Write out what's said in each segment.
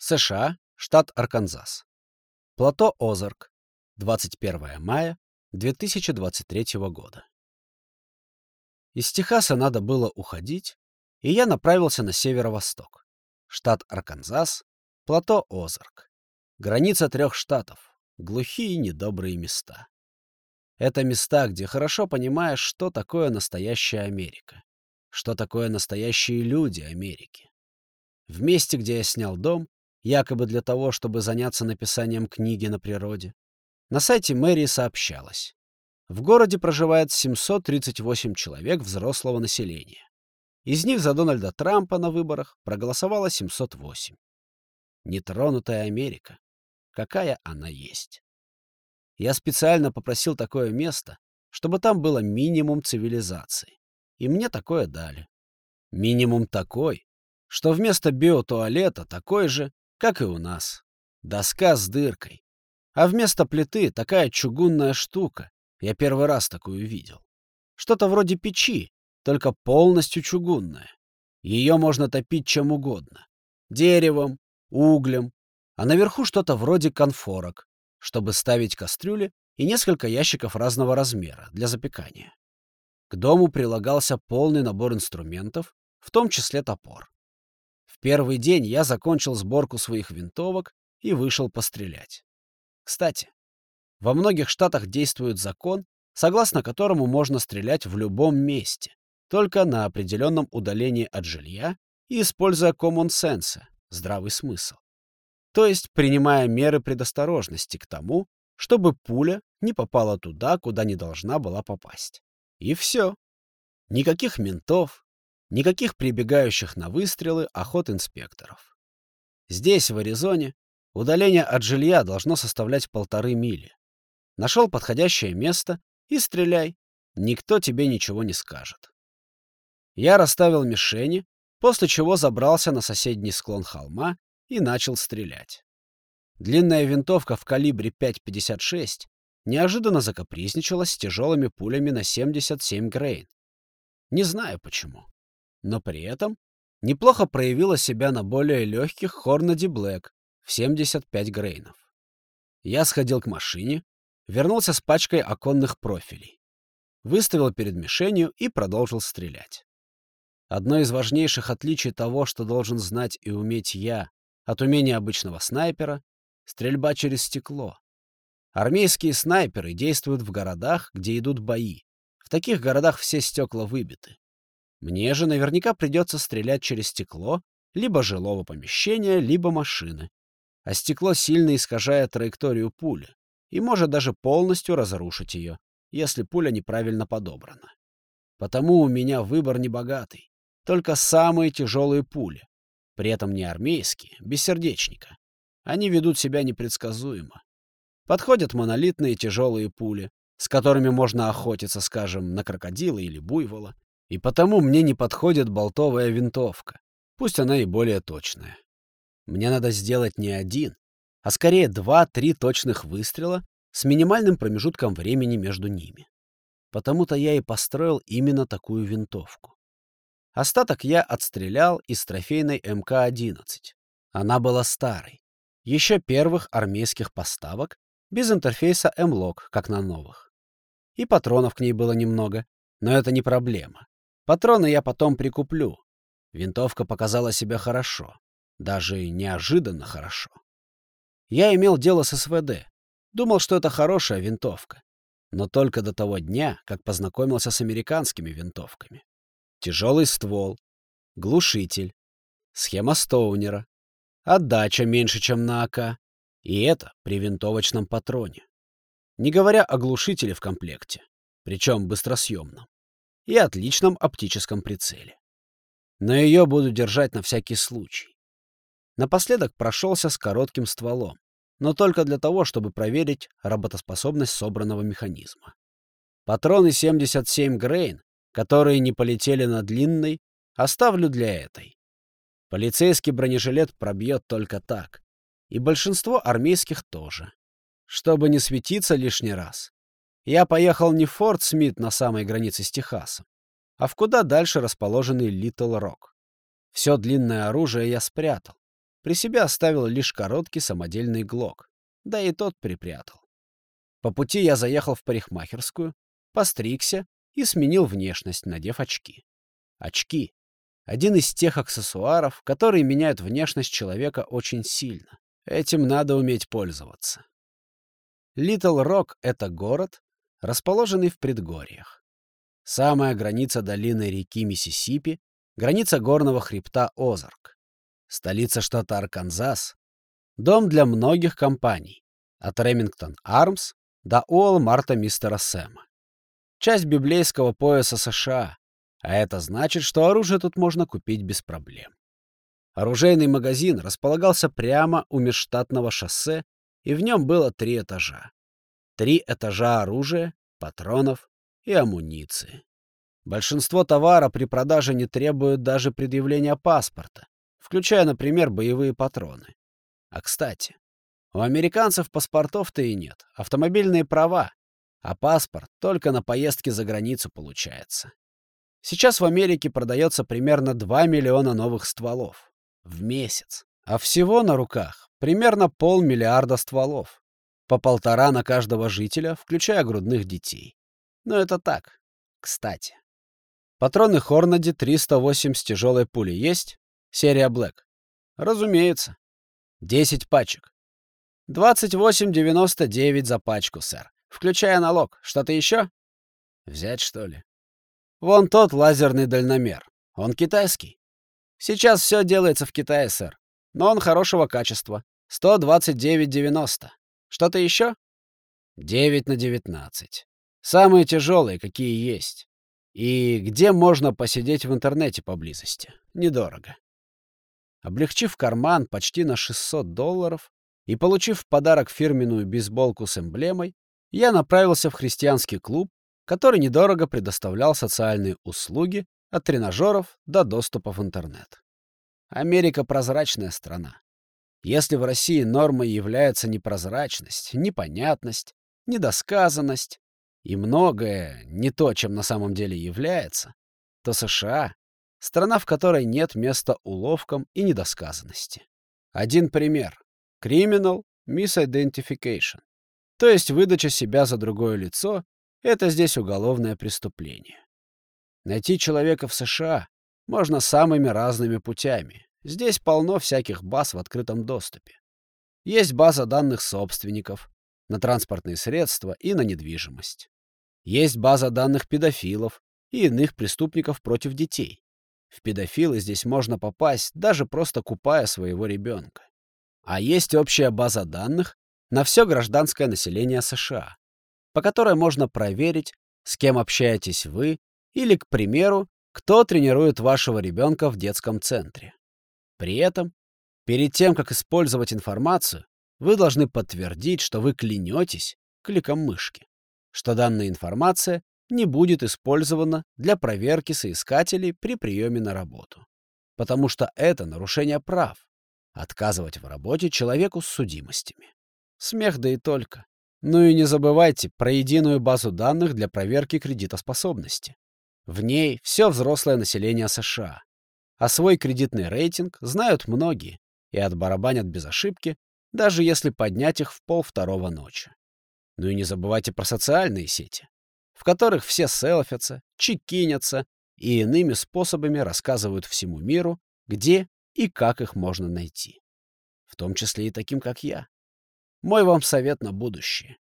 США, штат Арканзас. Плато Озарк, 21 мая 2023 года. Из Техаса надо было уходить, и я направился на северо-восток. Штат Арканзас, плато Озарк. Граница трех штатов, глухие недобрые места. Это места, где хорошо понимаешь, что такое настоящая Америка, что такое настоящие люди Америки. В месте, где я снял дом, якобы для того, чтобы заняться написанием книги на природе. На сайте мэрии сообщалось. В городе проживает 738 человек взрослого населения. Из них за Дональда Трампа на выборах проголосовало 708. Нетронутая Америка. Какая она есть. Я специально попросил такое место, чтобы там было минимум цивилизации. И мне такое дали. Минимум такой, что вместо биотуалета такой же, как и у нас. Доска с дыркой. А вместо плиты такая чугунная штука. Я первый раз такую видел. Что-то вроде печи, только полностью чугунная. Ее можно топить чем угодно. Деревом, углем. А наверху что-то вроде конфорок, чтобы ставить кастрюли и несколько ящиков разного размера для запекания. К дому прилагался полный набор инструментов, в том числе топор первый день я закончил сборку своих винтовок и вышел пострелять. Кстати, во многих штатах действует закон, согласно которому можно стрелять в любом месте, только на определенном удалении от жилья и используя common sense, здравый смысл. То есть принимая меры предосторожности к тому, чтобы пуля не попала туда, куда не должна была попасть. И все. Никаких ментов, Никаких прибегающих на выстрелы охот инспекторов. Здесь, в Аризоне, удаление от жилья должно составлять полторы мили. Нашел подходящее место и стреляй. Никто тебе ничего не скажет. Я расставил мишени, после чего забрался на соседний склон холма и начал стрелять. Длинная винтовка в калибре 5,56 неожиданно закапризничала с тяжелыми пулями на 77 грейн. Не знаю почему но при этом неплохо проявила себя на более легких Хорнади Блэк в 75 грейнов. Я сходил к машине, вернулся с пачкой оконных профилей, выставил перед мишенью и продолжил стрелять. Одно из важнейших отличий того, что должен знать и уметь я, от умения обычного снайпера — стрельба через стекло. Армейские снайперы действуют в городах, где идут бои. В таких городах все стекла выбиты. Мне же наверняка придется стрелять через стекло либо жилого помещения, либо машины. А стекло сильно искажает траекторию пули и может даже полностью разрушить ее, если пуля неправильно подобрана. Потому у меня выбор небогатый. Только самые тяжелые пули. При этом не армейские, без сердечника. Они ведут себя непредсказуемо. Подходят монолитные тяжелые пули, с которыми можно охотиться, скажем, на крокодила или буйвола, и потому мне не подходит болтовая винтовка, пусть она и более точная. Мне надо сделать не один, а скорее два-три точных выстрела с минимальным промежутком времени между ними. Потому-то я и построил именно такую винтовку. Остаток я отстрелял из трофейной МК-11. Она была старой. Еще первых армейских поставок, без интерфейса M-Log, как на новых. И патронов к ней было немного, но это не проблема. Патроны я потом прикуплю. Винтовка показала себя хорошо. Даже неожиданно хорошо. Я имел дело с СВД. Думал, что это хорошая винтовка. Но только до того дня, как познакомился с американскими винтовками. Тяжелый ствол, глушитель, схема Стоунера, отдача меньше, чем на АК. И это при винтовочном патроне. Не говоря о глушителе в комплекте, причем быстросъемном и отличном оптическом прицеле. Но ее буду держать на всякий случай. Напоследок прошелся с коротким стволом, но только для того, чтобы проверить работоспособность собранного механизма. Патроны 77 Грейн, которые не полетели на длинной, оставлю для этой. Полицейский бронежилет пробьет только так. И большинство армейских тоже. Чтобы не светиться лишний раз, я поехал не в Форт Смит на самой границе с Техасом, а в куда дальше расположенный Литл Рок. Все длинное оружие я спрятал, при себе оставил лишь короткий самодельный глок, да и тот припрятал. По пути я заехал в парикмахерскую, постригся и сменил внешность, надев очки. Очки — один из тех аксессуаров, которые меняют внешность человека очень сильно. Этим надо уметь пользоваться. Литл Рок — это город, расположенный в предгорьях. Самая граница долины реки Миссисипи, граница горного хребта Озарк. Столица штата Арканзас. Дом для многих компаний, от Ремингтон Армс до Уолмарта мистера Сэма. Часть библейского пояса США, а это значит, что оружие тут можно купить без проблем. Оружейный магазин располагался прямо у межштатного шоссе, и в нем было три этажа. Три этажа оружия, патронов и амуниции. Большинство товара при продаже не требуют даже предъявления паспорта, включая, например, боевые патроны. А кстати, у американцев паспортов-то и нет, автомобильные права, а паспорт только на поездки за границу получается. Сейчас в Америке продается примерно 2 миллиона новых стволов в месяц, а всего на руках примерно полмиллиарда стволов, по полтора на каждого жителя, включая грудных детей. Но это так, кстати. Патроны Хорнади 308 с тяжелой пулей есть? Серия Black. Разумеется. 10 пачек. 28,99 за пачку, сэр. Включая налог. Что-то еще? Взять, что ли? Вон тот лазерный дальномер. Он китайский. Сейчас все делается в Китае, сэр. Но он хорошего качества. 129,90. Что-то еще? 9 на 19. Самые тяжелые, какие есть. И где можно посидеть в интернете поблизости? Недорого. Облегчив карман почти на 600 долларов и получив в подарок фирменную бейсболку с эмблемой, я направился в христианский клуб, который недорого предоставлял социальные услуги от тренажеров до доступа в интернет. Америка — прозрачная страна. Если в России нормой является непрозрачность, непонятность, недосказанность и многое не то, чем на самом деле является, то США — страна, в которой нет места уловкам и недосказанности. Один пример. Criminal Misidentification. То есть выдача себя за другое лицо — это здесь уголовное преступление. Найти человека в США можно самыми разными путями. Здесь полно всяких баз в открытом доступе. Есть база данных собственников на транспортные средства и на недвижимость. Есть база данных педофилов и иных преступников против детей. В педофилы здесь можно попасть, даже просто купая своего ребенка. А есть общая база данных на все гражданское население США, по которой можно проверить, с кем общаетесь вы, или, к примеру, кто тренирует вашего ребенка в детском центре. При этом, перед тем, как использовать информацию, вы должны подтвердить, что вы клянетесь кликом мышки, что данная информация не будет использована для проверки соискателей при приеме на работу. Потому что это нарушение прав — отказывать в работе человеку с судимостями. Смех да и только. Ну и не забывайте про единую базу данных для проверки кредитоспособности. В ней все взрослое население США. А свой кредитный рейтинг знают многие и отбарабанят без ошибки, даже если поднять их в пол второго ночи. Ну и не забывайте про социальные сети, в которых все селфятся, чекинятся и иными способами рассказывают всему миру, где и как их можно найти. В том числе и таким, как я. Мой вам совет на будущее.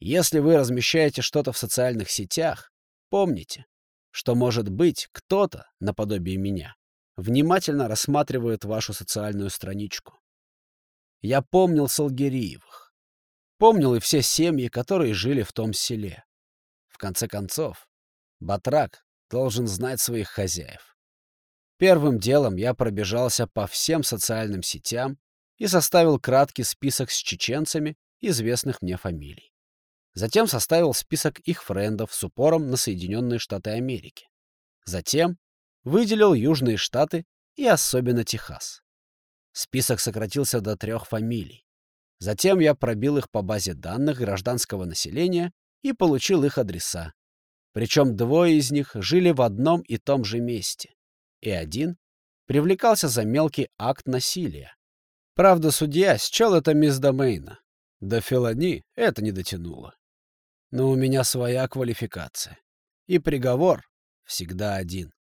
Если вы размещаете что-то в социальных сетях, помните, что, может быть, кто-то, наподобие меня, внимательно рассматривает вашу социальную страничку. Я помнил Салгириевых. Помнил и все семьи, которые жили в том селе. В конце концов, батрак должен знать своих хозяев. Первым делом я пробежался по всем социальным сетям и составил краткий список с чеченцами известных мне фамилий. Затем составил список их френдов с упором на Соединенные Штаты Америки. Затем выделил Южные Штаты и особенно Техас. Список сократился до трех фамилий. Затем я пробил их по базе данных гражданского населения и получил их адреса. Причем двое из них жили в одном и том же месте, и один привлекался за мелкий акт насилия, Правда, судья счел это мисс Домейна. До Фелани это не дотянуло. Но у меня своя квалификация. И приговор всегда один.